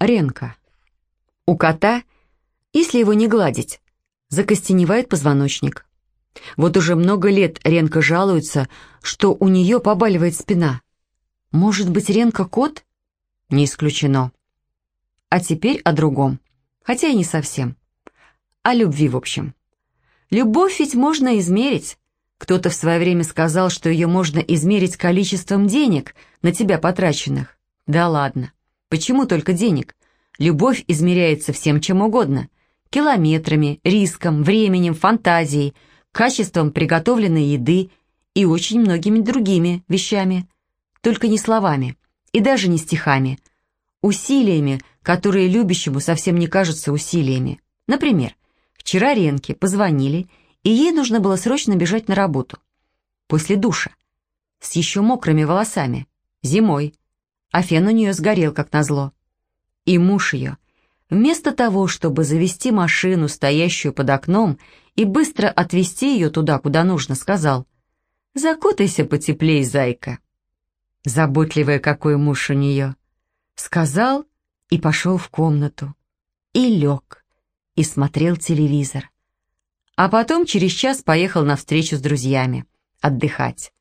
Ренка. У кота, если его не гладить, закостеневает позвоночник. Вот уже много лет Ренка жалуется, что у нее побаливает спина. Может быть, Ренка кот? Не исключено. А теперь о другом, хотя и не совсем. О любви, в общем. Любовь ведь можно измерить. Кто-то в свое время сказал, что ее можно измерить количеством денег, на тебя потраченных. Да ладно. Почему только денег? Любовь измеряется всем чем угодно. Километрами, риском, временем, фантазией, качеством приготовленной еды и очень многими другими вещами. Только не словами и даже не стихами. Усилиями, которые любящему совсем не кажутся усилиями. Например, вчера Ренке позвонили, и ей нужно было срочно бежать на работу. После душа. С еще мокрыми волосами. Зимой а фен у нее сгорел, как назло. И муж ее, вместо того, чтобы завести машину, стоящую под окном, и быстро отвезти ее туда, куда нужно, сказал, «Закутайся потеплей, зайка». Заботливая какой муж у нее. Сказал и пошел в комнату. И лег, и смотрел телевизор. А потом через час поехал на встречу с друзьями, отдыхать.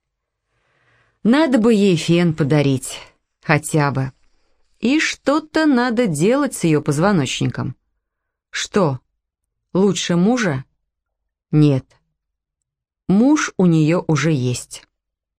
Надо бы ей фен подарить. Хотя бы. И что-то надо делать с ее позвоночником. Что? Лучше мужа? Нет. Муж у нее уже есть.